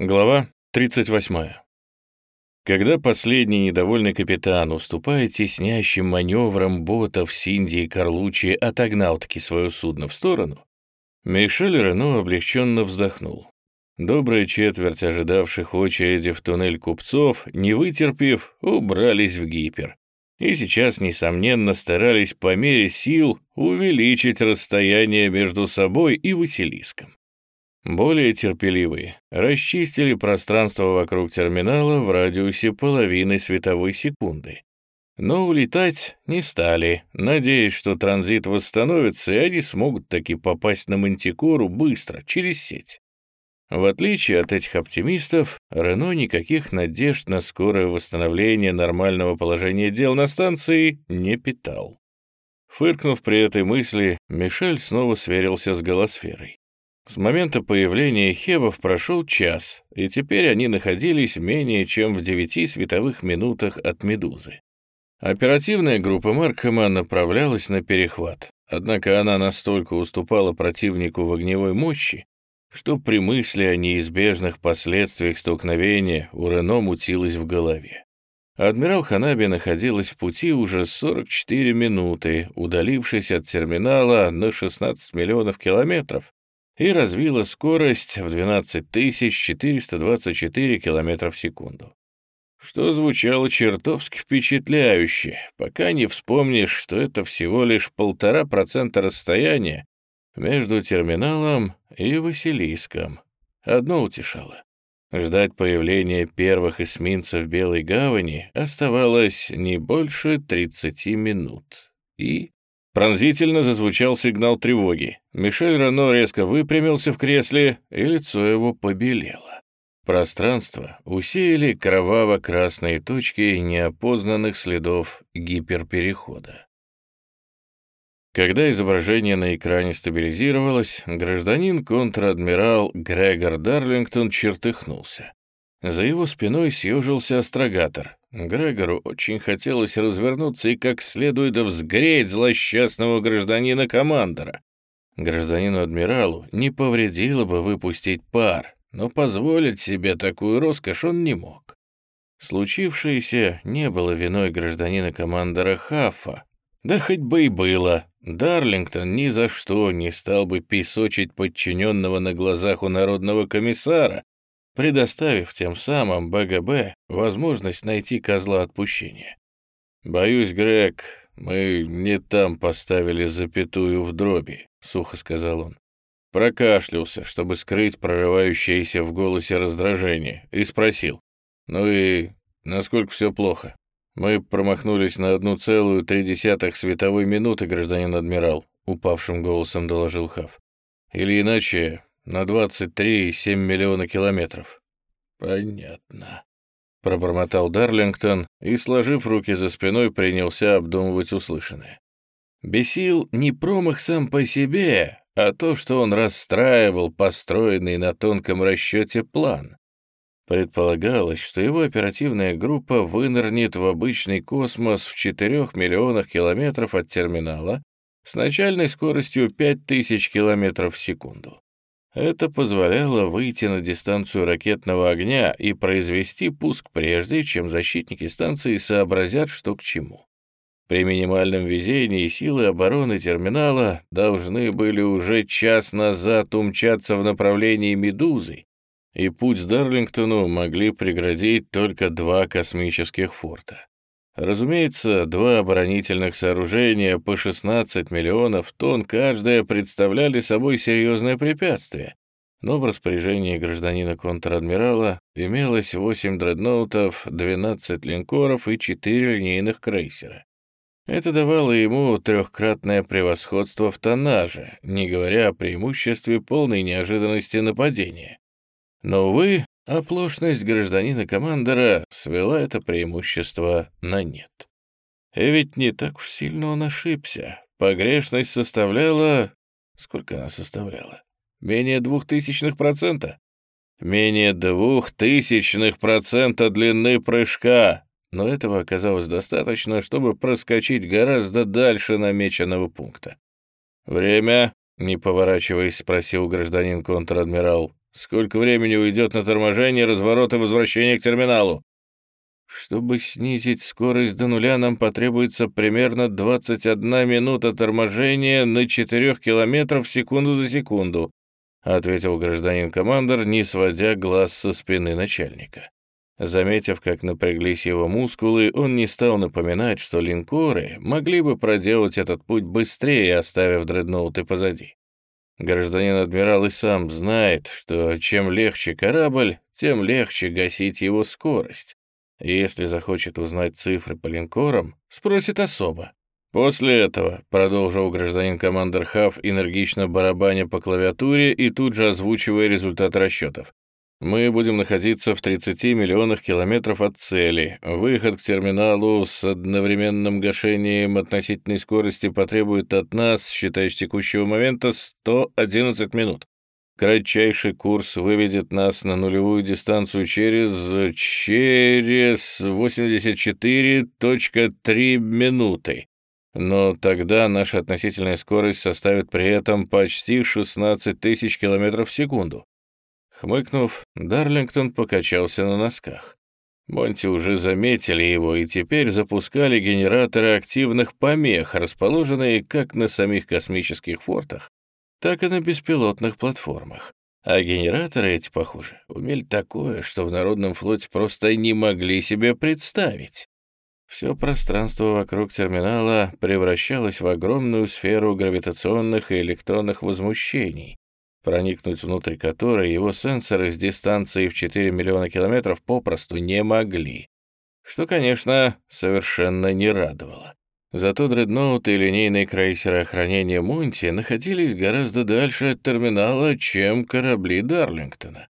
Глава 38. Когда последний недовольный капитан, уступая теснящим маневрам ботов Синди и Карлучи, отогнал-таки свое судно в сторону, Мишель Рено облегченно вздохнул. Добрая четверть ожидавших очереди в туннель купцов, не вытерпев, убрались в гипер. И сейчас, несомненно, старались по мере сил увеличить расстояние между собой и Василиском. Более терпеливые расчистили пространство вокруг терминала в радиусе половины световой секунды. Но улетать не стали, надеясь, что транзит восстановится, и они смогут таки попасть на Мантикору быстро, через сеть. В отличие от этих оптимистов, Рено никаких надежд на скорое восстановление нормального положения дел на станции не питал. Фыркнув при этой мысли, Мишель снова сверился с голосферой. С момента появления Хевов прошел час, и теперь они находились менее чем в девяти световых минутах от «Медузы». Оперативная группа Маркома направлялась на перехват, однако она настолько уступала противнику в огневой мощи, что при мысли о неизбежных последствиях столкновения у Рено мутилось в голове. Адмирал Ханаби находилась в пути уже 44 минуты, удалившись от терминала на 16 миллионов километров, и развила скорость в 12424 км в секунду. Что звучало чертовски впечатляюще, пока не вспомнишь, что это всего лишь полтора процента расстояния между терминалом и Василиском. Одно утешало. Ждать появления первых эсминцев Белой гавани оставалось не больше 30 минут. И Пронзительно зазвучал сигнал тревоги. Мишель Рено резко выпрямился в кресле, и лицо его побелело. Пространство усеяли кроваво-красные точки неопознанных следов гиперперехода. Когда изображение на экране стабилизировалось, гражданин контр-адмирал Грегор Дарлингтон чертыхнулся. За его спиной съежился астрогатор. Грегору очень хотелось развернуться и как следует взгреть злосчастного гражданина-командора. Гражданину-адмиралу не повредило бы выпустить пар, но позволить себе такую роскошь он не мог. Случившееся не было виной гражданина-командора Хаффа. Да хоть бы и было. Дарлингтон ни за что не стал бы песочить подчиненного на глазах у народного комиссара, предоставив тем самым БГБ возможность найти козла отпущения. «Боюсь, Грег, мы не там поставили запятую в дроби», — сухо сказал он. Прокашлялся, чтобы скрыть прорывающееся в голосе раздражение, и спросил. «Ну и насколько все плохо?» «Мы промахнулись на одну целую три десятых световой минуты, гражданин адмирал», — упавшим голосом доложил Хав. «Или иначе, на 23,7 миллиона километров». «Понятно», — пробормотал Дарлингтон и, сложив руки за спиной, принялся обдумывать услышанное. Бесил не промах сам по себе, а то, что он расстраивал построенный на тонком расчете план. Предполагалось, что его оперативная группа вынырнет в обычный космос в 4 миллионах километров от терминала с начальной скоростью 5000 километров в секунду. Это позволяло выйти на дистанцию ракетного огня и произвести пуск прежде, чем защитники станции сообразят, что к чему. При минимальном везении силы обороны терминала должны были уже час назад умчаться в направлении «Медузы», и путь с Дарлингтону могли преградить только два космических форта. Разумеется, два оборонительных сооружения по 16 миллионов тонн каждое представляли собой серьезное препятствие, но в распоряжении гражданина контр-адмирала имелось 8 дредноутов, 12 линкоров и 4 линейных крейсера. Это давало ему трехкратное превосходство в тоннаже, не говоря о преимуществе полной неожиданности нападения. Но, увы, Оплошность гражданина-командора свела это преимущество на нет. И ведь не так уж сильно он ошибся. Погрешность составляла... Сколько она составляла? Менее двух тысячных процента? Менее двух тысячных процента длины прыжка. Но этого оказалось достаточно, чтобы проскочить гораздо дальше намеченного пункта. «Время?» — не поворачиваясь, спросил гражданин контр-адмирал. Сколько времени уйдет на торможение, разворот и возвращение к терминалу?» «Чтобы снизить скорость до нуля, нам потребуется примерно 21 минута торможения на 4 километров секунду за секунду», ответил гражданин-командор, не сводя глаз со спины начальника. Заметив, как напряглись его мускулы, он не стал напоминать, что линкоры могли бы проделать этот путь быстрее, оставив дредноуты позади. Гражданин-адмирал и сам знает, что чем легче корабль, тем легче гасить его скорость. Если захочет узнать цифры по линкорам, спросит особо. После этого, продолжил гражданин командир Хав, энергично барабаня по клавиатуре и тут же озвучивая результат расчетов. Мы будем находиться в 30 миллионах километров от цели. Выход к терминалу с одновременным гашением относительной скорости потребует от нас, считая с текущего момента, 111 минут. Кратчайший курс выведет нас на нулевую дистанцию через... через 84.3 минуты. Но тогда наша относительная скорость составит при этом почти 16 тысяч километров в секунду. Хмыкнув, Дарлингтон покачался на носках. Монти уже заметили его и теперь запускали генераторы активных помех, расположенные как на самих космических фортах, так и на беспилотных платформах. А генераторы эти, похоже, умели такое, что в Народном флоте просто не могли себе представить. Все пространство вокруг терминала превращалось в огромную сферу гравитационных и электронных возмущений, проникнуть внутрь которой его сенсоры с дистанции в 4 миллиона километров попросту не могли. Что, конечно, совершенно не радовало. Зато дредноуты и линейные крейсеры охранения Монти находились гораздо дальше от терминала, чем корабли Дарлингтона.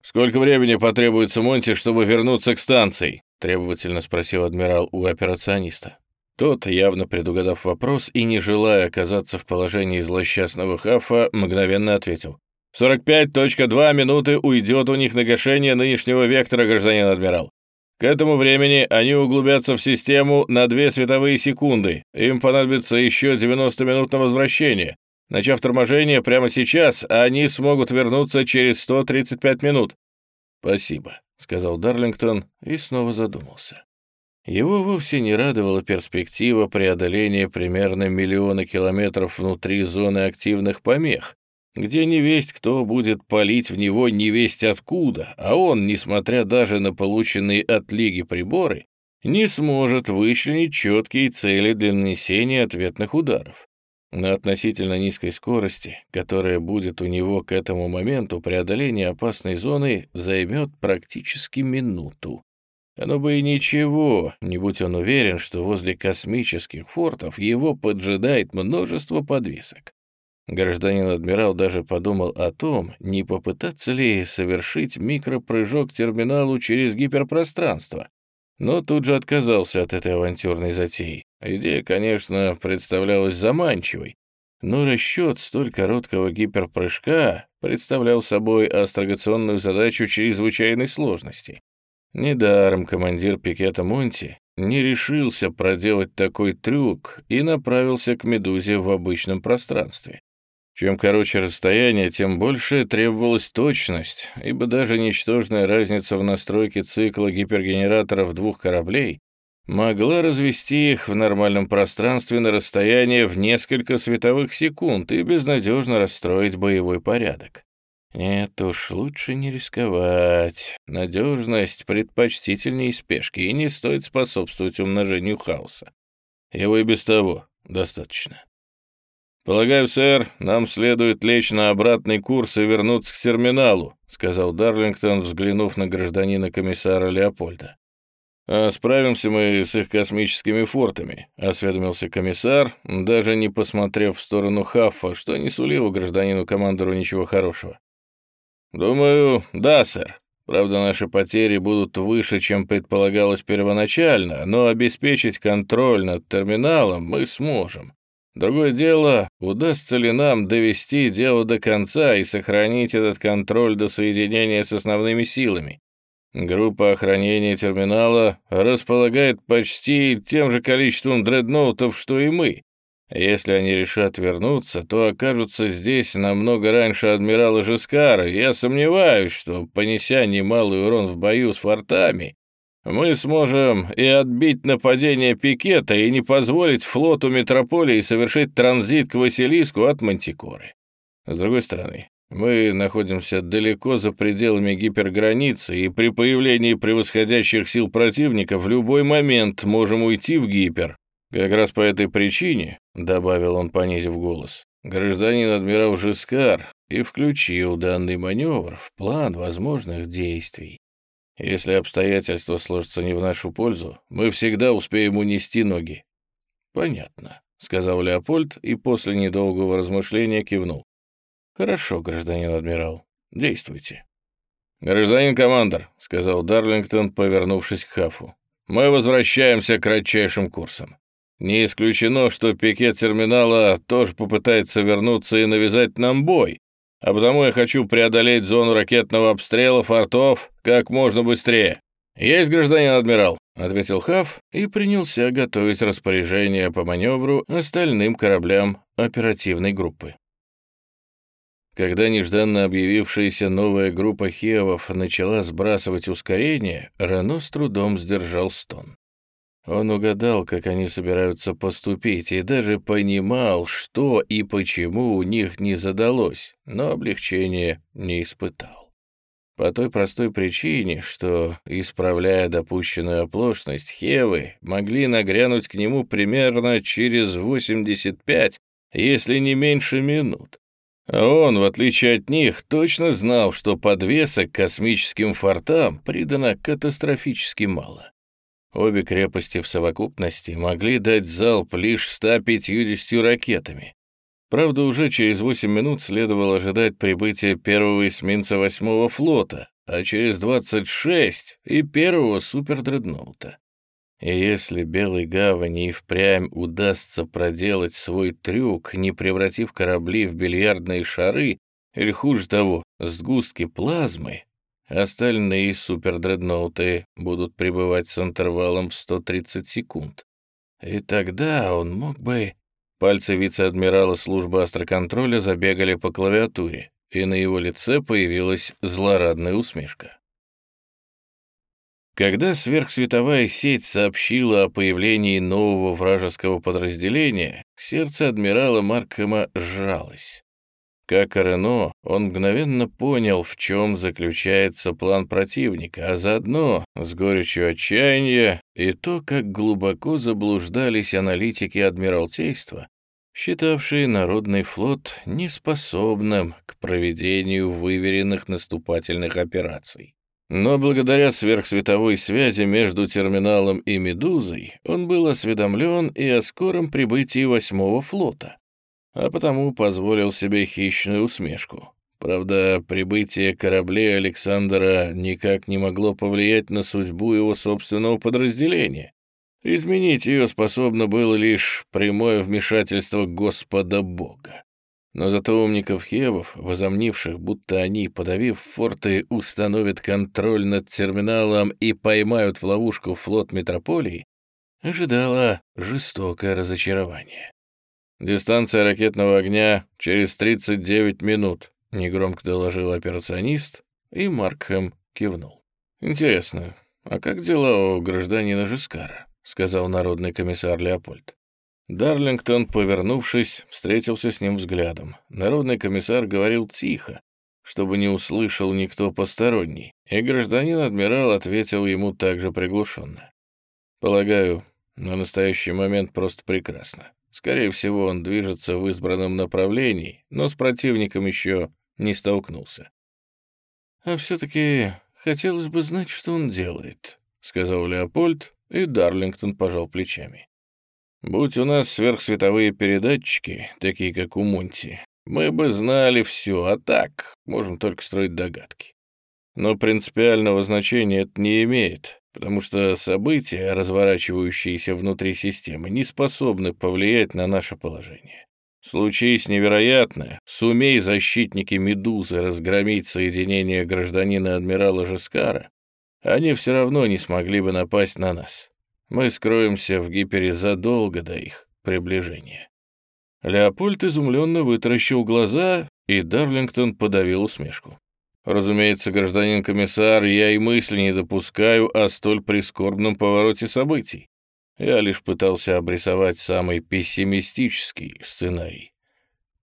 «Сколько времени потребуется Монти, чтобы вернуться к станции?» — требовательно спросил адмирал у операциониста. Тот, явно предугадав вопрос и не желая оказаться в положении злосчастного хафа, мгновенно ответил. «45.2 минуты уйдет у них на гашение нынешнего вектора, гражданин адмирал. К этому времени они углубятся в систему на две световые секунды. Им понадобится еще 90 минут на возвращение. Начав торможение прямо сейчас, они смогут вернуться через 135 минут». «Спасибо», — сказал Дарлингтон и снова задумался. Его вовсе не радовала перспектива преодоления примерно миллиона километров внутри зоны активных помех, где не весть кто будет палить в него не весть откуда, а он, несмотря даже на полученные от Лиги приборы, не сможет вычленить четкие цели для нанесения ответных ударов. На относительно низкой скорости, которая будет у него к этому моменту, преодоление опасной зоны займет практически минуту. Оно бы и ничего, не будь он уверен, что возле космических фортов его поджидает множество подвесок. Гражданин-адмирал даже подумал о том, не попытаться ли совершить микропрыжок терминалу через гиперпространство, но тут же отказался от этой авантюрной затеи. Идея, конечно, представлялась заманчивой, но расчет столь короткого гиперпрыжка представлял собой астрогационную задачу чрезвычайной сложности. Недаром командир пикета Монти не решился проделать такой трюк и направился к «Медузе» в обычном пространстве. Чем короче расстояние, тем больше требовалась точность, ибо даже ничтожная разница в настройке цикла гипергенераторов двух кораблей могла развести их в нормальном пространстве на расстояние в несколько световых секунд и безнадежно расстроить боевой порядок. Нет уж, лучше не рисковать. Надежность предпочтительнее спешки и не стоит способствовать умножению хаоса. Его и без того достаточно. «Полагаю, сэр, нам следует лечь на обратный курс и вернуться к терминалу», сказал Дарлингтон, взглянув на гражданина комиссара Леопольда. «А справимся мы с их космическими фортами», — осведомился комиссар, даже не посмотрев в сторону Хаффа, что не сулило гражданину-командору ничего хорошего. «Думаю, да, сэр. Правда, наши потери будут выше, чем предполагалось первоначально, но обеспечить контроль над терминалом мы сможем. Другое дело, удастся ли нам довести дело до конца и сохранить этот контроль до соединения с основными силами. Группа охранения терминала располагает почти тем же количеством дредноутов, что и мы, Если они решат вернуться, то окажутся здесь намного раньше адмирала Жескара. Я сомневаюсь, что, понеся немалый урон в бою с фортами, мы сможем и отбить нападение пикета, и не позволить флоту метрополии совершить транзит к Василиску от Мантикоры. С другой стороны, мы находимся далеко за пределами гиперграницы, и при появлении превосходящих сил противника в любой момент можем уйти в гипер. Как раз по этой причине, — добавил он, понизив голос, — гражданин адмирал Жискар и включил данный маневр в план возможных действий. Если обстоятельства сложатся не в нашу пользу, мы всегда успеем унести ноги». «Понятно», — сказал Леопольд и после недолгого размышления кивнул. «Хорошо, гражданин адмирал, действуйте». «Гражданин командор», — сказал Дарлингтон, повернувшись к Хафу, — «мы возвращаемся к кратчайшим курсам. Не исключено, что пикет терминала тоже попытается вернуться и навязать нам бой, а потому я хочу преодолеть зону ракетного обстрела фортов как можно быстрее. Есть, гражданин адмирал», — ответил Хаф и принялся готовить распоряжение по маневру остальным кораблям оперативной группы. Когда нежданно объявившаяся новая группа Хевов начала сбрасывать ускорение, Рено с трудом сдержал стон. Он угадал, как они собираются поступить, и даже понимал, что и почему у них не задалось, но облегчения не испытал. По той простой причине, что, исправляя допущенную оплошность, Хевы могли нагрянуть к нему примерно через 85, если не меньше минут. А он, в отличие от них, точно знал, что подвеса к космическим фортам придано катастрофически мало. Обе крепости в совокупности могли дать залп лишь 150 ракетами. Правда, уже через 8 минут следовало ожидать прибытия первого эсминца восьмого флота, а через 26 и первого супердредноута. И если Белой Гавани и впрямь удастся проделать свой трюк, не превратив корабли в бильярдные шары, или хуже того, сгустки плазмы, Остальные супердредноуты будут пребывать с интервалом в 130 секунд. И тогда он мог бы... Пальцы вице-адмирала службы астроконтроля забегали по клавиатуре, и на его лице появилась злорадная усмешка. Когда сверхсветовая сеть сообщила о появлении нового вражеского подразделения, сердце адмирала Маркхэма сжалось. Как и Рено, он мгновенно понял, в чем заключается план противника, а заодно с горечью отчаяния и то, как глубоко заблуждались аналитики Адмиралтейства, считавшие Народный флот неспособным к проведению выверенных наступательных операций. Но благодаря сверхсветовой связи между терминалом и «Медузой» он был осведомлен и о скором прибытии восьмого флота а потому позволил себе хищную усмешку. Правда, прибытие кораблей Александра никак не могло повлиять на судьбу его собственного подразделения. Изменить ее способно было лишь прямое вмешательство Господа Бога. Но зато умников Хевов, возомнивших, будто они, подавив форты, установят контроль над терминалом и поймают в ловушку флот метрополии, ожидало жестокое разочарование. «Дистанция ракетного огня через 39 минут», — негромко доложил операционист, и Маркхэм кивнул. «Интересно, а как дела у гражданина Жискара?» — сказал народный комиссар Леопольд. Дарлингтон, повернувшись, встретился с ним взглядом. Народный комиссар говорил тихо, чтобы не услышал никто посторонний, и гражданин-адмирал ответил ему также приглушенно. «Полагаю, на настоящий момент просто прекрасно. Скорее всего, он движется в избранном направлении, но с противником еще не столкнулся. «А все-таки хотелось бы знать, что он делает», — сказал Леопольд, и Дарлингтон пожал плечами. «Будь у нас сверхсветовые передатчики, такие как у Монти, мы бы знали все, а так можем только строить догадки. Но принципиального значения это не имеет потому что события, разворачивающиеся внутри системы, не способны повлиять на наше положение. Случись невероятное, сумей защитники «Медузы» разгромить соединение гражданина адмирала Жескара, они все равно не смогли бы напасть на нас. Мы скроемся в гипере задолго до их приближения. Леопольд изумленно вытаращил глаза, и Дарлингтон подавил усмешку. «Разумеется, гражданин комиссар, я и мысли не допускаю о столь прискорбном повороте событий. Я лишь пытался обрисовать самый пессимистический сценарий».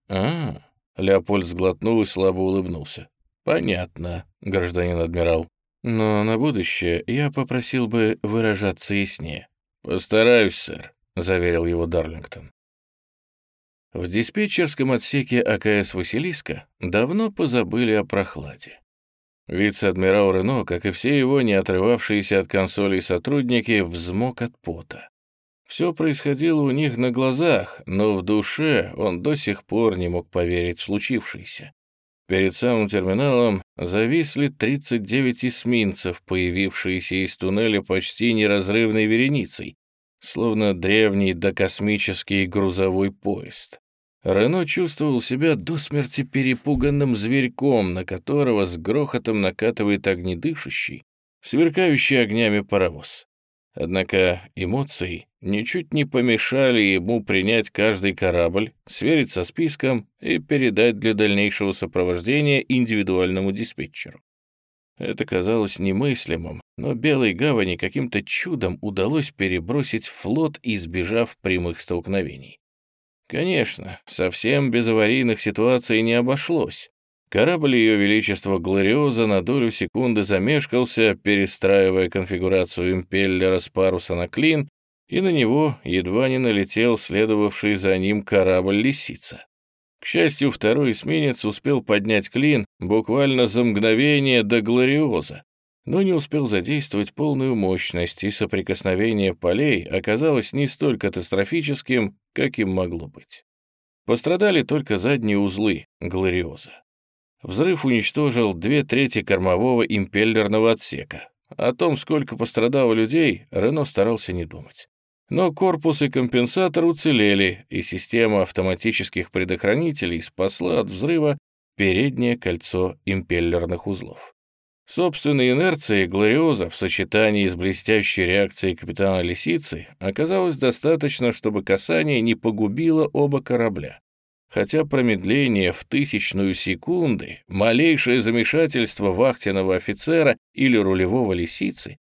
«А, Леопольд сглотнул и слабо улыбнулся. «Понятно, гражданин адмирал. Но на будущее я попросил бы выражаться яснее». «Постараюсь, сэр», — заверил его Дарлингтон. В диспетчерском отсеке АКС «Василиска» давно позабыли о прохладе. Вице-адмирал Рено, как и все его не отрывавшиеся от консолей сотрудники, взмок от пота. Все происходило у них на глазах, но в душе он до сих пор не мог поверить в случившееся. Перед самым терминалом зависли 39 эсминцев, появившиеся из туннеля почти неразрывной вереницей, словно древний докосмический грузовой поезд. Рено чувствовал себя до смерти перепуганным зверьком, на которого с грохотом накатывает огнедышащий, сверкающий огнями паровоз. Однако эмоции ничуть не помешали ему принять каждый корабль, сверить со списком и передать для дальнейшего сопровождения индивидуальному диспетчеру. Это казалось немыслимым, но Белой Гавани каким-то чудом удалось перебросить флот, избежав прямых столкновений. Конечно, совсем без аварийных ситуаций не обошлось. Корабль Ее Величества Глориоза на долю секунды замешкался, перестраивая конфигурацию импеллера с паруса на клин, и на него едва не налетел следовавший за ним корабль «Лисица». К счастью, второй эсминец успел поднять клин буквально за мгновение до Глориоза, но не успел задействовать полную мощность, и соприкосновение полей оказалось не столь катастрофическим, как им могло быть. Пострадали только задние узлы Глориоза. Взрыв уничтожил две трети кормового импеллерного отсека. О том, сколько пострадало людей, Рено старался не думать. Но корпус и компенсатор уцелели, и система автоматических предохранителей спасла от взрыва переднее кольцо импеллерных узлов. Собственной инерции Глориоза в сочетании с блестящей реакцией капитана Лисицы оказалось достаточно, чтобы касание не погубило оба корабля. Хотя промедление в тысячную секунды, малейшее замешательство вахтенного офицера или рулевого лисицы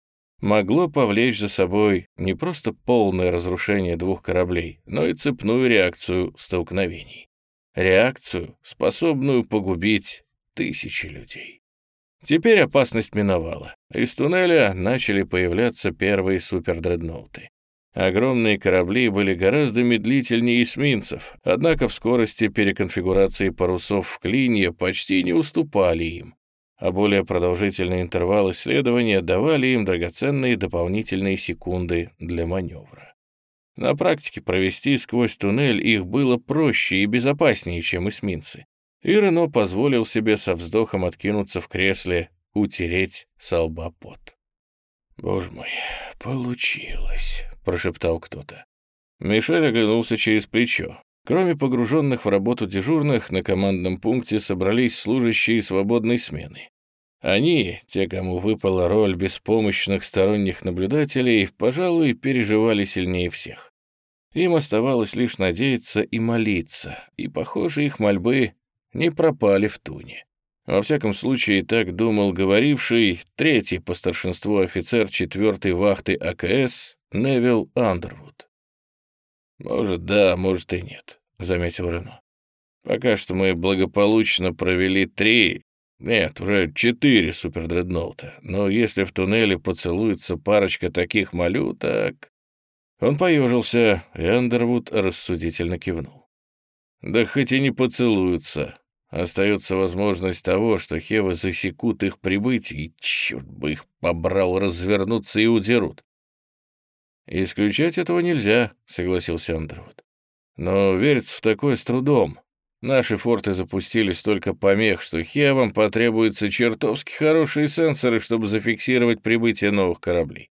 могло повлечь за собой не просто полное разрушение двух кораблей, но и цепную реакцию столкновений. Реакцию, способную погубить тысячи людей. Теперь опасность миновала. Из туннеля начали появляться первые супердредноуты. Огромные корабли были гораздо медлительнее эсминцев, однако в скорости переконфигурации парусов в клинья почти не уступали им а более продолжительные интервалы следования давали им драгоценные дополнительные секунды для маневра. На практике провести сквозь туннель их было проще и безопаснее, чем эсминцы, и Рено позволил себе со вздохом откинуться в кресле, утереть со. «Боже мой, получилось», — прошептал кто-то. Мишель оглянулся через плечо. Кроме погруженных в работу дежурных, на командном пункте собрались служащие свободной смены. Они, те, кому выпала роль беспомощных сторонних наблюдателей, пожалуй, переживали сильнее всех. Им оставалось лишь надеяться и молиться, и, похоже, их мольбы не пропали в туне. Во всяком случае, так думал говоривший третий по старшинству офицер четвертой вахты АКС Невил Андервуд. «Может, да, может и нет», — заметил Рено. «Пока что мы благополучно провели три, нет, уже четыре супердредноута, но если в туннеле поцелуется парочка таких малюток...» Он поежился, и Андервуд рассудительно кивнул. «Да хоть и не поцелуются, остается возможность того, что Хевы засекут их прибытие, и черт бы их побрал развернуться и удерут. «Исключать этого нельзя», — согласился Андервуд. «Но верится в такое с трудом. Наши форты запустили столько помех, что Хевам потребуются чертовски хорошие сенсоры, чтобы зафиксировать прибытие новых кораблей.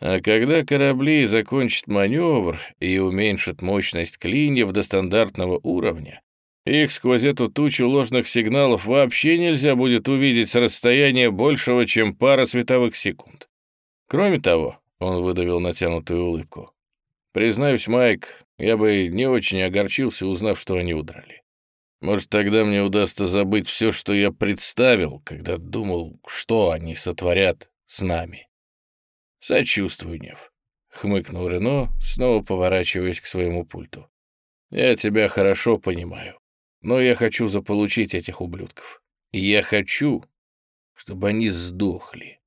А когда корабли закончат маневр и уменьшат мощность клиньев до стандартного уровня, их сквозь эту тучу ложных сигналов вообще нельзя будет увидеть с расстояния большего, чем пара световых секунд. Кроме того, он выдавил натянутую улыбку. Признаюсь, Майк, Я бы не очень огорчился, узнав, что они удрали. Может, тогда мне удастся забыть все, что я представил, когда думал, что они сотворят с нами. Сочувствую, Нев. — хмыкнул Рено, снова поворачиваясь к своему пульту. «Я тебя хорошо понимаю, но я хочу заполучить этих ублюдков. Я хочу, чтобы они сдохли».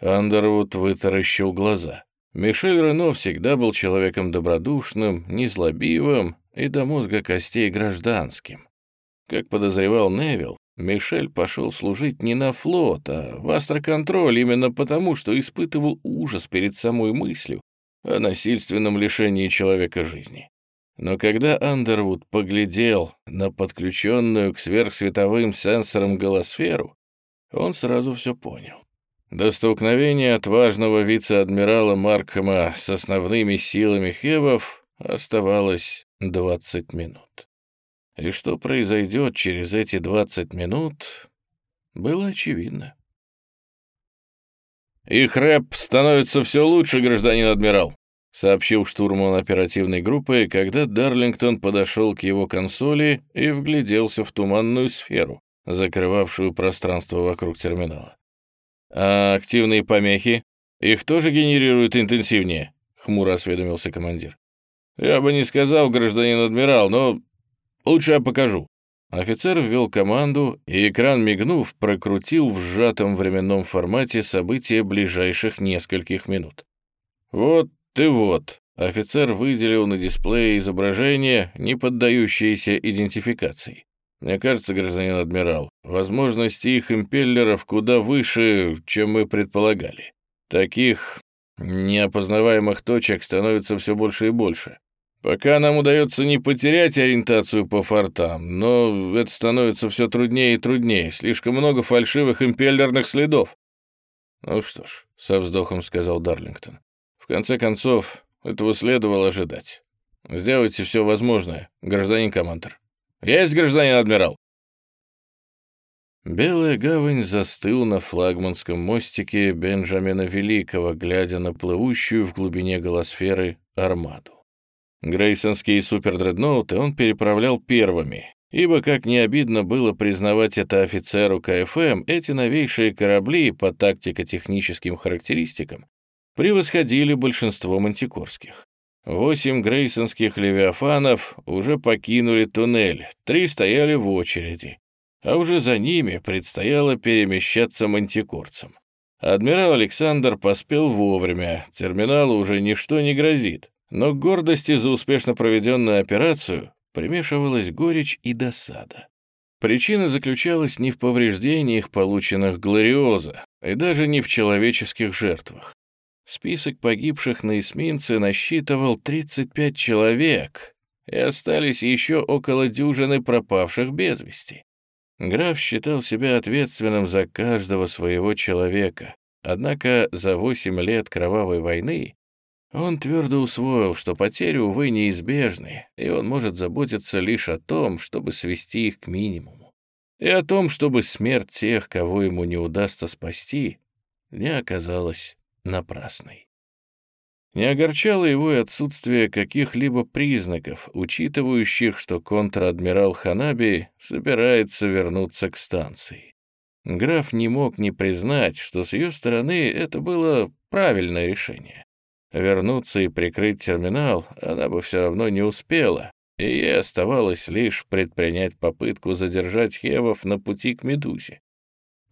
Андервуд вытаращил глаза. Мишель Рено всегда был человеком добродушным, незлобивым и до мозга костей гражданским. Как подозревал Невилл, Мишель пошел служить не на флот, а в астроконтроль именно потому, что испытывал ужас перед самой мыслью о насильственном лишении человека жизни. Но когда Андервуд поглядел на подключенную к сверхсветовым сенсорам голосферу, он сразу все понял. До столкновения отважного вице-адмирала Маркхема с основными силами Хевов оставалось 20 минут. И что произойдет через эти 20 минут, было очевидно. «Их рэп становится все лучше, гражданин адмирал», сообщил штурман оперативной группы, когда Дарлингтон подошел к его консоли и вгляделся в туманную сферу, закрывавшую пространство вокруг терминала. «А активные помехи? Их тоже генерируют интенсивнее?» — хмуро осведомился командир. «Я бы не сказал, гражданин адмирал, но Лучше я покажу». Офицер ввел команду, и экран, мигнув, прокрутил в сжатом временном формате события ближайших нескольких минут. «Вот ты вот», — офицер выделил на дисплее изображение, не поддающееся идентификации. «Мне кажется, гражданин адмирал, возможности их импеллеров куда выше, чем мы предполагали. Таких неопознаваемых точек становится все больше и больше. Пока нам удается не потерять ориентацию по фортам, но это становится все труднее и труднее. Слишком много фальшивых импеллерных следов. Ну что ж, со вздохом сказал Дарлингтон. В конце концов, этого следовало ожидать. Сделайте все возможное, гражданин командор. Есть, гражданин адмирал. Белая гавань застыл на флагманском мостике Бенджамина Великого, глядя на плывущую в глубине голосферы армаду. Грейсонские супердредноуты он переправлял первыми, ибо, как не обидно было признавать это офицеру КФМ, эти новейшие корабли по тактико-техническим характеристикам превосходили большинство мантикорских. Восемь грейсонских левиафанов уже покинули туннель, три стояли в очереди, а уже за ними предстояло перемещаться мантикорцам. Адмирал Александр поспел вовремя, терминалу уже ничто не грозит, но к гордости за успешно проведенную операцию примешивалась горечь и досада. Причина заключалась не в повреждениях, полученных Глориоза, и даже не в человеческих жертвах. Список погибших на эсминце насчитывал 35 человек, и остались еще около дюжины пропавших без вести. Граф считал себя ответственным за каждого своего человека, однако за 8 лет кровавой войны он твердо усвоил, что потери, увы, неизбежны, и он может заботиться лишь о том, чтобы свести их к минимуму, и о том, чтобы смерть тех, кого ему не удастся спасти, не оказалась напрасной. Не огорчало его и отсутствие каких-либо признаков, учитывающих, что контр-адмирал Ханаби собирается вернуться к станции. Граф не мог не признать, что с ее стороны это было правильное решение. Вернуться и прикрыть терминал она бы все равно не успела, и ей оставалось лишь предпринять попытку задержать Хевов на пути к Медузе.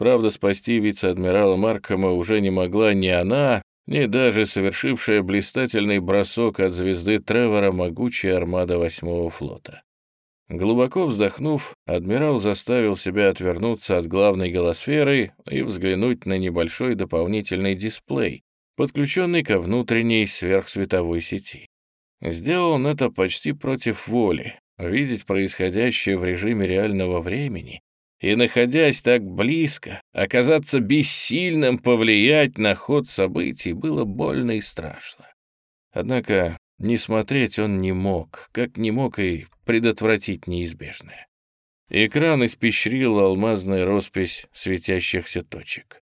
Правда, спасти вице-адмирала Маркома уже не могла ни она, ни даже совершившая блистательный бросок от звезды Тревора могучая армада восьмого флота. Глубоко вздохнув, адмирал заставил себя отвернуться от главной голосферы и взглянуть на небольшой дополнительный дисплей, подключенный ко внутренней сверхсветовой сети. Сделал он это почти против воли. Видеть происходящее в режиме реального времени и, находясь так близко, оказаться бессильным повлиять на ход событий было больно и страшно. Однако не смотреть он не мог, как не мог и предотвратить неизбежное. Экран испещрил алмазная роспись светящихся точек.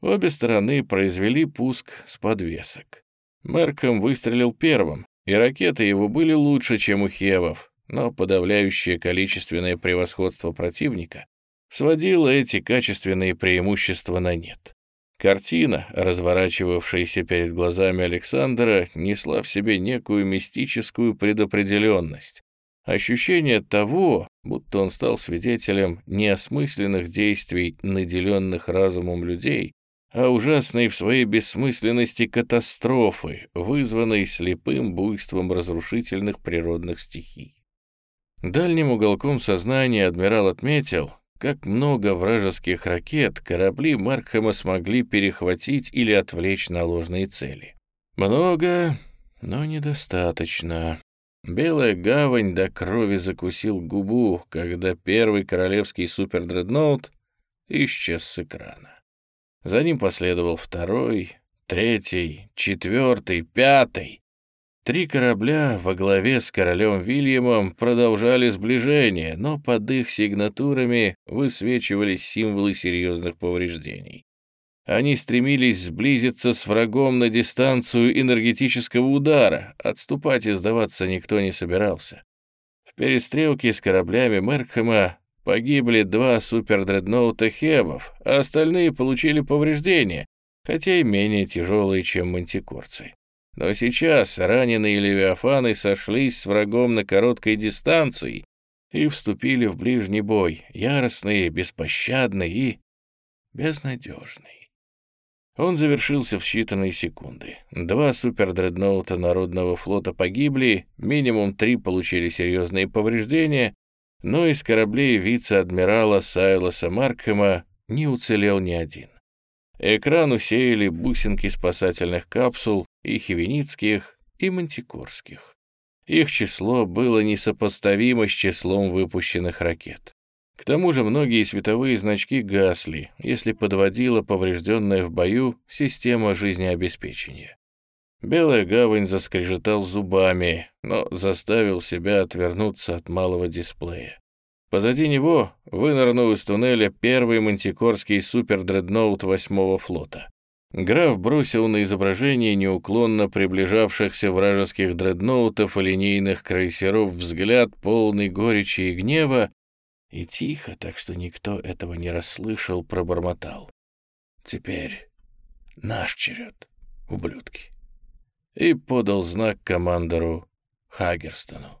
Обе стороны произвели пуск с подвесок. Мерком выстрелил первым, и ракеты его были лучше, чем у Хевов, но подавляющее количественное превосходство противника сводило эти качественные преимущества на нет. Картина, разворачивавшаяся перед глазами Александра, несла в себе некую мистическую предопределенность. Ощущение того, будто он стал свидетелем неосмысленных действий наделенных разумом людей, а ужасной в своей бессмысленности катастрофы, вызванной слепым буйством разрушительных природных стихий. Дальним уголком сознания адмирал отметил, как много вражеских ракет корабли Маркхэма смогли перехватить или отвлечь на ложные цели. Много, но недостаточно. Белая гавань до крови закусил губу, когда первый королевский супердредноут исчез с экрана. За ним последовал второй, третий, четвертый, пятый. Три корабля во главе с королем Вильямом продолжали сближение, но под их сигнатурами высвечивались символы серьезных повреждений. Они стремились сблизиться с врагом на дистанцию энергетического удара. Отступать и сдаваться никто не собирался. В перестрелке с кораблями Меркхэма погибли два супердредноута Хевов, а остальные получили повреждения, хотя и менее тяжелые, чем мантикорцы. Но сейчас раненые левиафаны сошлись с врагом на короткой дистанции и вступили в ближний бой, яростные, беспощадные и безнадежные. Он завершился в считанные секунды. Два супердредноута Народного флота погибли, минимум три получили серьезные повреждения, но из кораблей вице-адмирала Сайлоса Маркхэма не уцелел ни один. Экран усеяли бусинки спасательных капсул и хивеницких, и мантикорских. Их число было несопоставимо с числом выпущенных ракет. К тому же многие световые значки гасли, если подводила поврежденная в бою система жизнеобеспечения. Белая гавань заскрежетал зубами, но заставил себя отвернуться от малого дисплея. Позади него вынырнул из туннеля первый мантикорский супердредноут восьмого флота. Граф бросил на изображение неуклонно приближавшихся вражеских дредноутов и линейных крейсеров взгляд полный горечи и гнева и тихо, так что никто этого не расслышал, пробормотал. «Теперь наш черед, ублюдки!» И подал знак командору Хагерстону.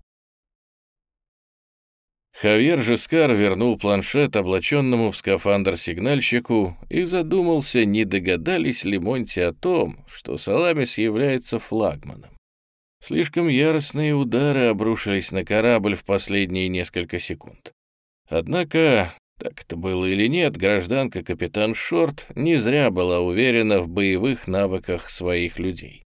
Хавьер Жескар вернул планшет облаченному в скафандр сигнальщику и задумался, не догадались ли Монти о том, что Саламис является флагманом. Слишком яростные удары обрушились на корабль в последние несколько секунд. Однако, так это было или нет, гражданка капитан Шорт не зря была уверена в боевых навыках своих людей.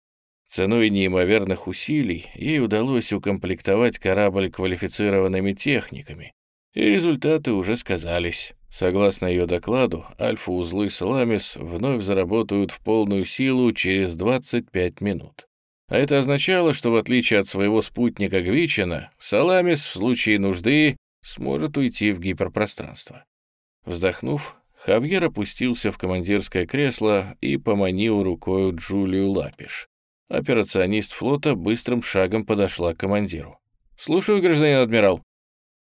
Ценой неимоверных усилий ей удалось укомплектовать корабль квалифицированными техниками, и результаты уже сказались. Согласно ее докладу, альфа-узлы Саламис вновь заработают в полную силу через 25 минут. А это означало, что в отличие от своего спутника Гвичина, Саламис в случае нужды сможет уйти в гиперпространство. Вздохнув, Хавьер опустился в командирское кресло и поманил рукой Джулию Лапиш. Операционист флота быстрым шагом подошла к командиру. «Слушаю, гражданин адмирал».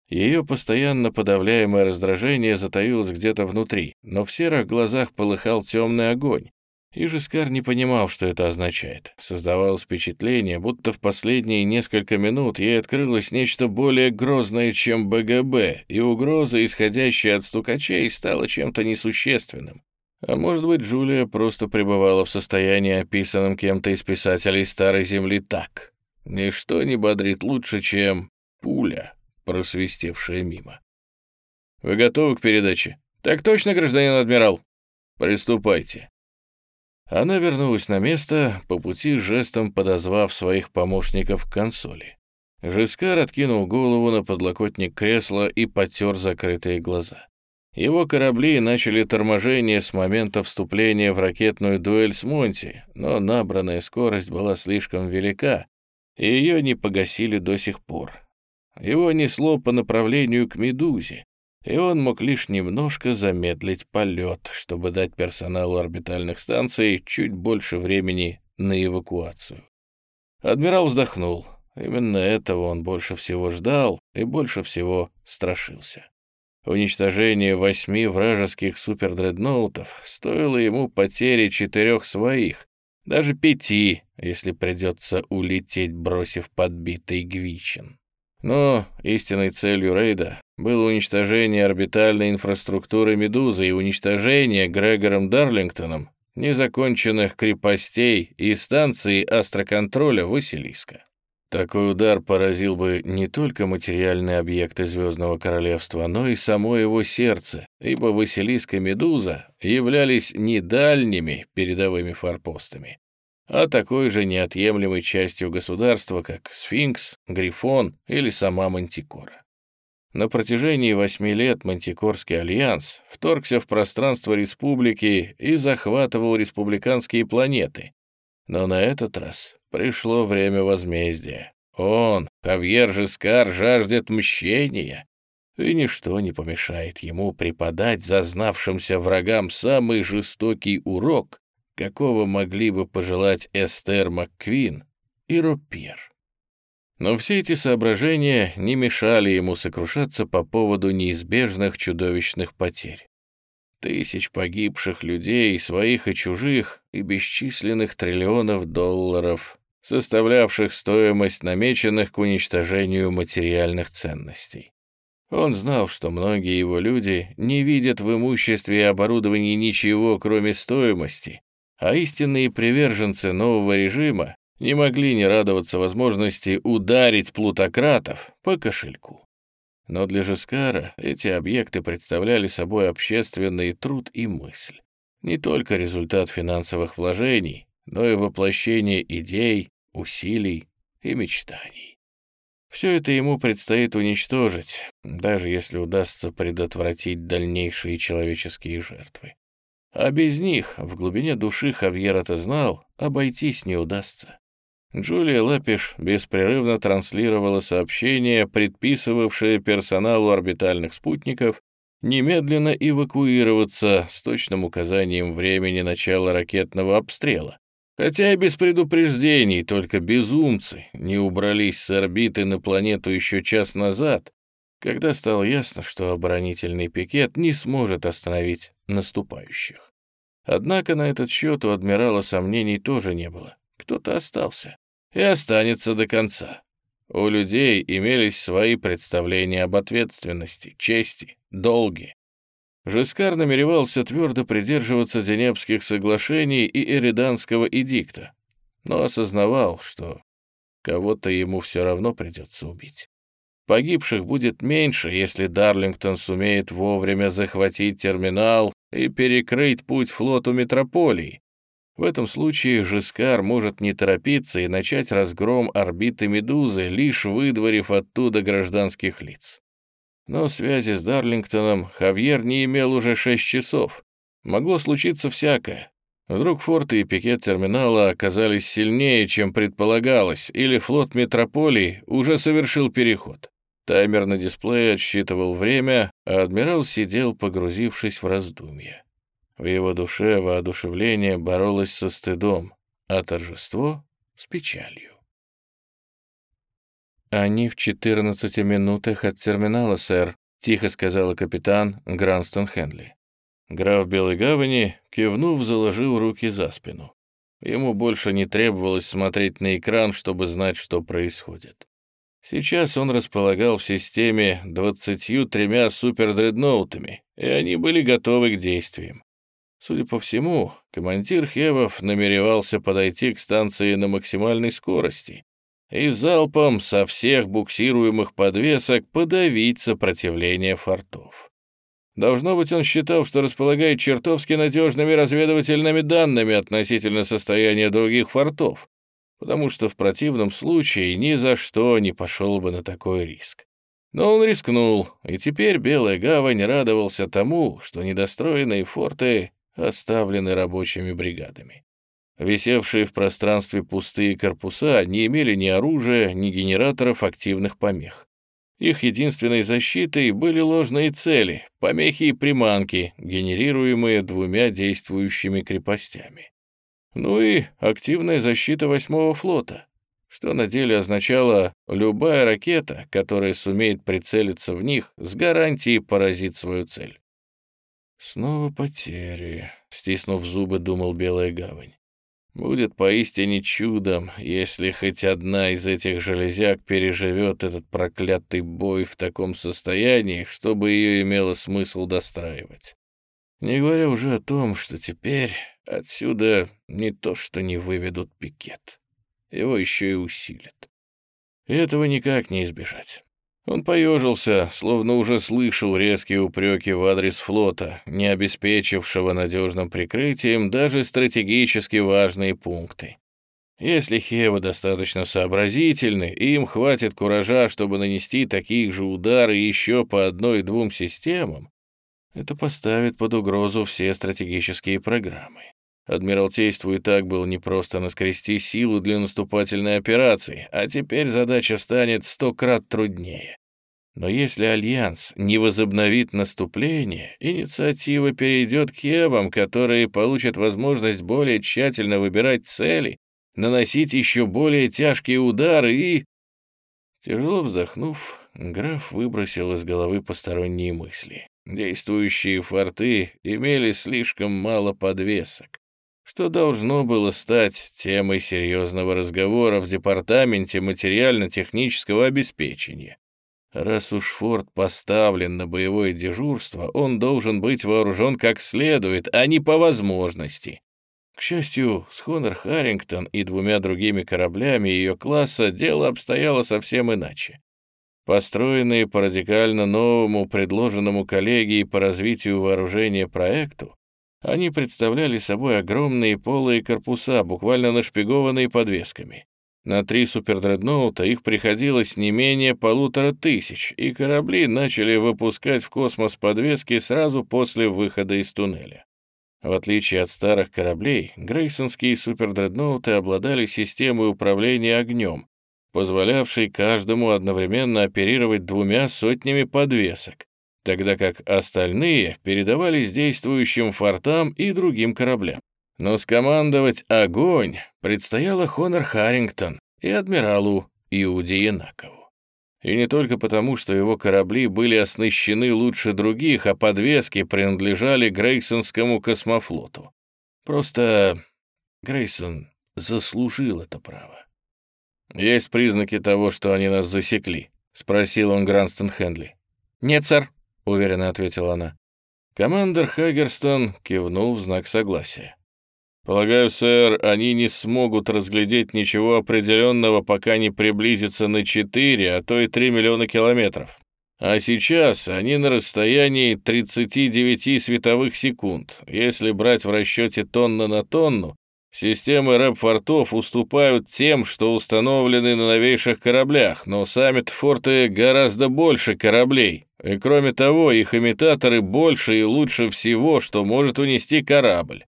Ее постоянно подавляемое раздражение затаилось где-то внутри, но в серых глазах полыхал темный огонь, и Жискар не понимал, что это означает. Создавалось впечатление, будто в последние несколько минут ей открылось нечто более грозное, чем БГБ, и угроза, исходящая от стукачей, стала чем-то несущественным. А может быть, Джулия просто пребывала в состоянии, описанном кем-то из писателей Старой Земли так. Ничто не бодрит лучше, чем пуля, просвистевшая мимо. «Вы готовы к передаче?» «Так точно, гражданин адмирал!» «Приступайте». Она вернулась на место, по пути жестом подозвав своих помощников к консоли. Жискар откинул голову на подлокотник кресла и потер закрытые глаза. Его корабли начали торможение с момента вступления в ракетную дуэль с Монти, но набранная скорость была слишком велика, и ее не погасили до сих пор. Его несло по направлению к «Медузе», и он мог лишь немножко замедлить полет, чтобы дать персоналу орбитальных станций чуть больше времени на эвакуацию. Адмирал вздохнул. Именно этого он больше всего ждал и больше всего страшился. Уничтожение восьми вражеских супердредноутов стоило ему потери четырех своих, даже пяти, если придется улететь, бросив подбитый Гвичин. Но истинной целью рейда было уничтожение орбитальной инфраструктуры «Медузы» и уничтожение Грегором Дарлингтоном незаконченных крепостей и станции астроконтроля Василиска. Такой удар поразил бы не только материальные объекты Звездного Королевства, но и само его сердце, ибо Василиск и Медуза являлись не дальними передовыми форпостами, а такой же неотъемлемой частью государства, как Сфинкс, Грифон или сама Мантикора. На протяжении восьми лет Мантикорский альянс вторгся в пространство республики и захватывал республиканские планеты. Но на этот раз пришло время возмездия. Он, Хавьер Жискар, жаждет мщения, и ничто не помешает ему преподать зазнавшимся врагам самый жестокий урок, какого могли бы пожелать Эстер МакКвин и Ропьер. Но все эти соображения не мешали ему сокрушаться по поводу неизбежных чудовищных потерь. Тысяч погибших людей, своих и чужих, и бесчисленных триллионов долларов, составлявших стоимость намеченных к уничтожению материальных ценностей. Он знал, что многие его люди не видят в имуществе и оборудовании ничего, кроме стоимости, а истинные приверженцы нового режима не могли не радоваться возможности ударить плутократов по кошельку. Но для Жескара эти объекты представляли собой общественный труд и мысль. Не только результат финансовых вложений, но и воплощение идей, усилий и мечтаний. Все это ему предстоит уничтожить, даже если удастся предотвратить дальнейшие человеческие жертвы. А без них, в глубине души Хавьер это знал, обойтись не удастся. Джулия Лапиш беспрерывно транслировала сообщение, предписывавшее персоналу орбитальных спутников немедленно эвакуироваться с точным указанием времени начала ракетного обстрела. Хотя и без предупреждений, только безумцы не убрались с орбиты на планету еще час назад, когда стало ясно, что оборонительный пикет не сможет остановить наступающих. Однако на этот счет у адмирала сомнений тоже не было. Кто-то остался и останется до конца. У людей имелись свои представления об ответственности, чести, долге. Жескар намеревался твердо придерживаться Денепских соглашений и Эриданского эдикта, но осознавал, что кого-то ему все равно придется убить. Погибших будет меньше, если Дарлингтон сумеет вовремя захватить терминал и перекрыть путь флоту метрополии, в этом случае Жискар может не торопиться и начать разгром орбиты Медузы, лишь выдворив оттуда гражданских лиц. Но связи с Дарлингтоном Хавьер не имел уже шесть часов. Могло случиться всякое. Вдруг форты и пикет терминала оказались сильнее, чем предполагалось, или флот метрополии уже совершил переход. Таймер на дисплее отсчитывал время, а адмирал сидел, погрузившись в раздумья. В его душе воодушевление боролось со стыдом, а торжество — с печалью. «Они в 14 минутах от терминала, сэр», — тихо сказала капитан Гранстон Хенли. Граф Белой Гавани, кивнув, заложил руки за спину. Ему больше не требовалось смотреть на экран, чтобы знать, что происходит. Сейчас он располагал в системе двадцатью тремя супердредноутами, и они были готовы к действиям. Судя по всему, командир Хевов намеревался подойти к станции на максимальной скорости и залпом со всех буксируемых подвесок подавить сопротивление фортов. Должно быть, он считал, что располагает чертовски надежными разведывательными данными относительно состояния других фортов, потому что в противном случае ни за что не пошел бы на такой риск. Но он рискнул, и теперь Белая Гавань радовался тому, что недостроенные форты оставлены рабочими бригадами. Висевшие в пространстве пустые корпуса не имели ни оружия, ни генераторов активных помех. Их единственной защитой были ложные цели, помехи и приманки, генерируемые двумя действующими крепостями. Ну и активная защита восьмого флота. что на деле означало «любая ракета, которая сумеет прицелиться в них, с гарантией поразит свою цель». «Снова потери», — стиснув зубы, думал Белая Гавань. «Будет поистине чудом, если хоть одна из этих железяк переживет этот проклятый бой в таком состоянии, чтобы ее имело смысл достраивать. Не говоря уже о том, что теперь отсюда не то что не выведут пикет» его еще и усилит. И этого никак не избежать. Он поежился, словно уже слышал резкие упреки в адрес флота, не обеспечившего надежным прикрытием даже стратегически важные пункты. Если Хева достаточно сообразительны, им хватит куража, чтобы нанести таких же удары еще по одной-двум системам, это поставит под угрозу все стратегические программы. Адмиралтейству и так было непросто наскрести силу для наступательной операции, а теперь задача станет сто крат труднее. Но если Альянс не возобновит наступление, инициатива перейдет к Евам, которые получат возможность более тщательно выбирать цели, наносить еще более тяжкие удары и... Тяжело вздохнув, граф выбросил из головы посторонние мысли. Действующие форты имели слишком мало подвесок что должно было стать темой серьезного разговора в Департаменте материально-технического обеспечения. Раз уж форт поставлен на боевое дежурство, он должен быть вооружен как следует, а не по возможности. К счастью, с Хонор Харрингтон и двумя другими кораблями ее класса дело обстояло совсем иначе. Построенные по радикально новому, предложенному коллегией по развитию вооружения проекту, они представляли собой огромные полые корпуса, буквально нашпигованные подвесками. На три супердредноута их приходилось не менее полутора тысяч, и корабли начали выпускать в космос подвески сразу после выхода из туннеля. В отличие от старых кораблей, грейсонские супердредноуты обладали системой управления огнем, позволявшей каждому одновременно оперировать двумя сотнями подвесок, тогда как остальные передавались действующим фортам и другим кораблям. Но скомандовать огонь предстояло Хонор Харрингтон и адмиралу Иуде Янакову. И не только потому, что его корабли были оснащены лучше других, а подвески принадлежали Грейсонскому космофлоту. Просто Грейсон заслужил это право. «Есть признаки того, что они нас засекли?» — спросил он Гранстон Хендли. «Нет, сэр», — уверенно ответила она. Командор Хагерстон кивнул в знак согласия. «Полагаю, сэр, они не смогут разглядеть ничего определенного, пока не приблизятся на 4, а то и 3 миллиона километров. А сейчас они на расстоянии 39 световых секунд. Если брать в расчете тонна на тонну, системы рэп-фортов уступают тем, что установлены на новейших кораблях, но сами форты гораздо больше кораблей, и кроме того, их имитаторы больше и лучше всего, что может унести корабль.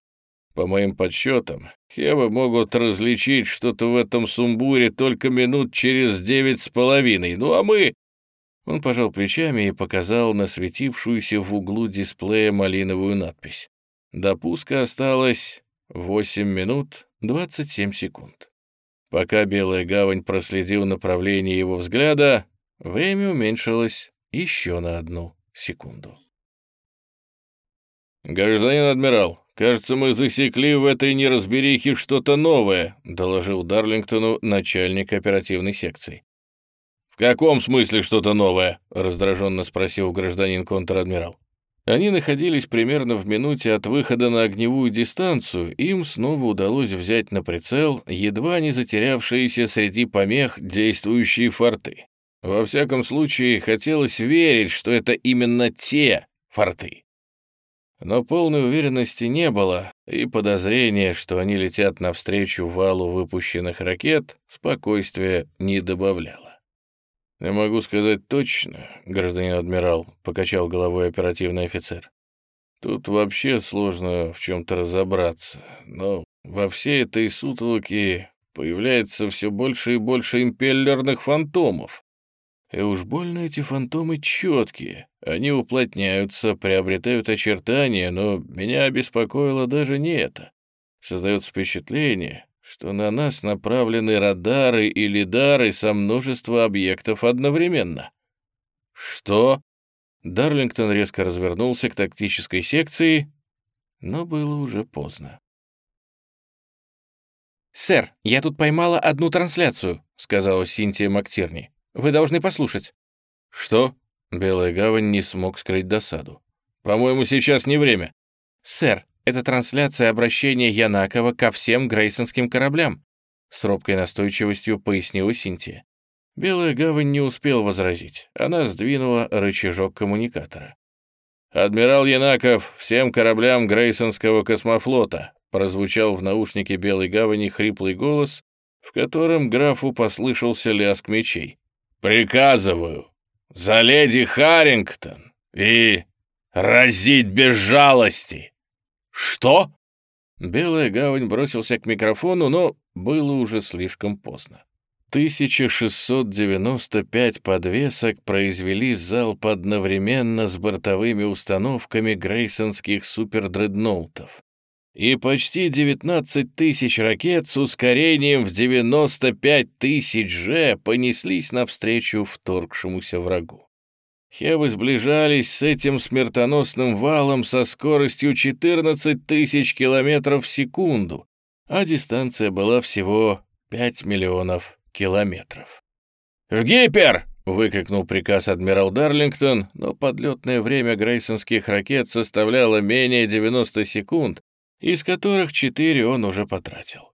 По моим подсчетам, Хевы могут различить что-то в этом сумбуре только минут через девять с половиной. Ну а мы...» Он пожал плечами и показал на светившуюся в углу дисплея малиновую надпись. До пуска осталось 8 минут 27 секунд. Пока Белая Гавань проследил направление его взгляда, время уменьшилось еще на одну секунду. «Гражданин адмирал, кажется, мы засекли в этой неразберихе что-то новое», доложил Дарлингтону начальник оперативной секции. «В каком смысле что-то новое?» — раздраженно спросил гражданин контр-адмирал. Они находились примерно в минуте от выхода на огневую дистанцию, им снова удалось взять на прицел едва не затерявшиеся среди помех действующие форты. Во всяком случае, хотелось верить, что это именно те форты. Но полной уверенности не было, и подозрение, что они летят навстречу валу выпущенных ракет, спокойствия не добавляло. «Не могу сказать точно, гражданин адмирал», — покачал головой оперативный офицер. «Тут вообще сложно в чем-то разобраться, но во всей этой сутолоке появляется все больше и больше импеллерных фантомов. И уж больно эти фантомы четкие. Они уплотняются, приобретают очертания, но меня обеспокоило даже не это. Создается впечатление, что на нас направлены радары и лидары со множества объектов одновременно. Что? Дарлингтон резко развернулся к тактической секции, но было уже поздно. «Сэр, я тут поймала одну трансляцию», — сказала Синтия Мактерни. «Вы должны послушать». «Что?» — Белая Гавань не смог скрыть досаду. «По-моему, сейчас не время». «Сэр, это трансляция обращения Янакова ко всем грейсонским кораблям», с робкой настойчивостью пояснила Синтия. Белая Гавань не успел возразить. Она сдвинула рычажок коммуникатора. «Адмирал Янаков, всем кораблям Грейсонского космофлота!» прозвучал в наушнике Белой Гавани хриплый голос, в котором графу послышался лязг мечей. «Приказываю за леди Харрингтон и разить без жалости!» «Что?» Белая Гавань бросился к микрофону, но было уже слишком поздно. 1695 подвесок произвели залп одновременно с бортовыми установками грейсонских супердредноутов. И почти 19 тысяч ракет с ускорением в 95 тысяч же понеслись навстречу вторгшемуся врагу. Хевы сближались с этим смертоносным валом со скоростью 14 тысяч километров в секунду, а дистанция была всего 5 миллионов километров. «В гипер!» — выкрикнул приказ адмирал Дарлингтон, но подлетное время грейсонских ракет составляло менее 90 секунд, из которых 4 он уже потратил.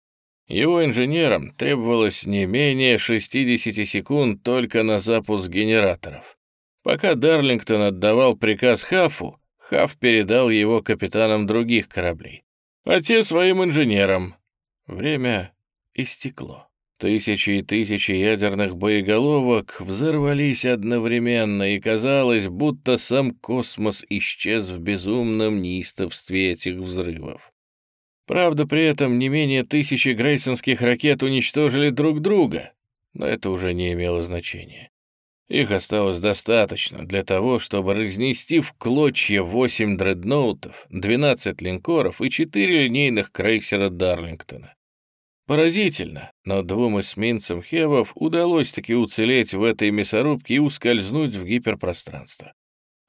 Его инженерам требовалось не менее 60 секунд только на запуск генераторов. Пока Дарлингтон отдавал приказ Хафу, Хаф передал его капитанам других кораблей, а те своим инженерам. Время истекло. Тысячи и тысячи ядерных боеголовок взорвались одновременно, и казалось, будто сам космос исчез в безумном неистовстве этих взрывов. Правда, при этом не менее тысячи грейсонских ракет уничтожили друг друга, но это уже не имело значения. Их осталось достаточно для того, чтобы разнести в клочья 8 дредноутов, 12 линкоров и 4 линейных крейсера Дарлингтона. Поразительно, но двум эсминцам Хевов удалось таки уцелеть в этой мясорубке и ускользнуть в гиперпространство.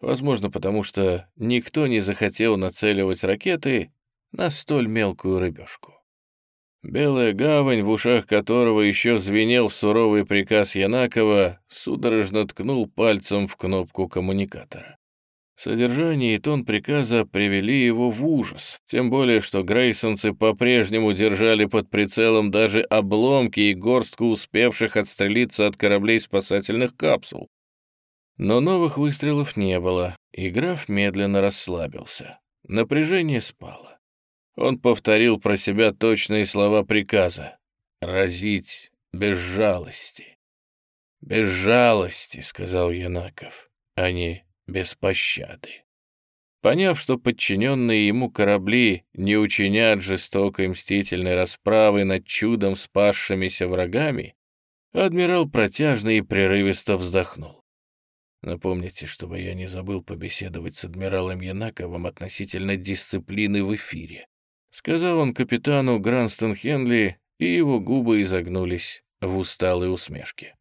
Возможно, потому что никто не захотел нацеливать ракеты на столь мелкую рыбешку. Белая гавань, в ушах которого еще звенел суровый приказ Янакова, судорожно ткнул пальцем в кнопку коммуникатора. Содержание и тон приказа привели его в ужас, тем более что грейсонцы по-прежнему держали под прицелом даже обломки и горстку успевших отстрелиться от кораблей спасательных капсул. Но новых выстрелов не было, и граф медленно расслабился. Напряжение спало. Он повторил про себя точные слова приказа. «Разить без жалости». «Без жалости», — сказал Янаков, — «а не без пощады. Поняв, что подчиненные ему корабли не учинят жестокой мстительной расправы над чудом спасшимися врагами, адмирал протяжно и прерывисто вздохнул. Напомните, чтобы я не забыл побеседовать с адмиралом Янаковым относительно дисциплины в эфире. Сказал он капитану Гранстон Хенли, и его губы изогнулись в усталой усмешке.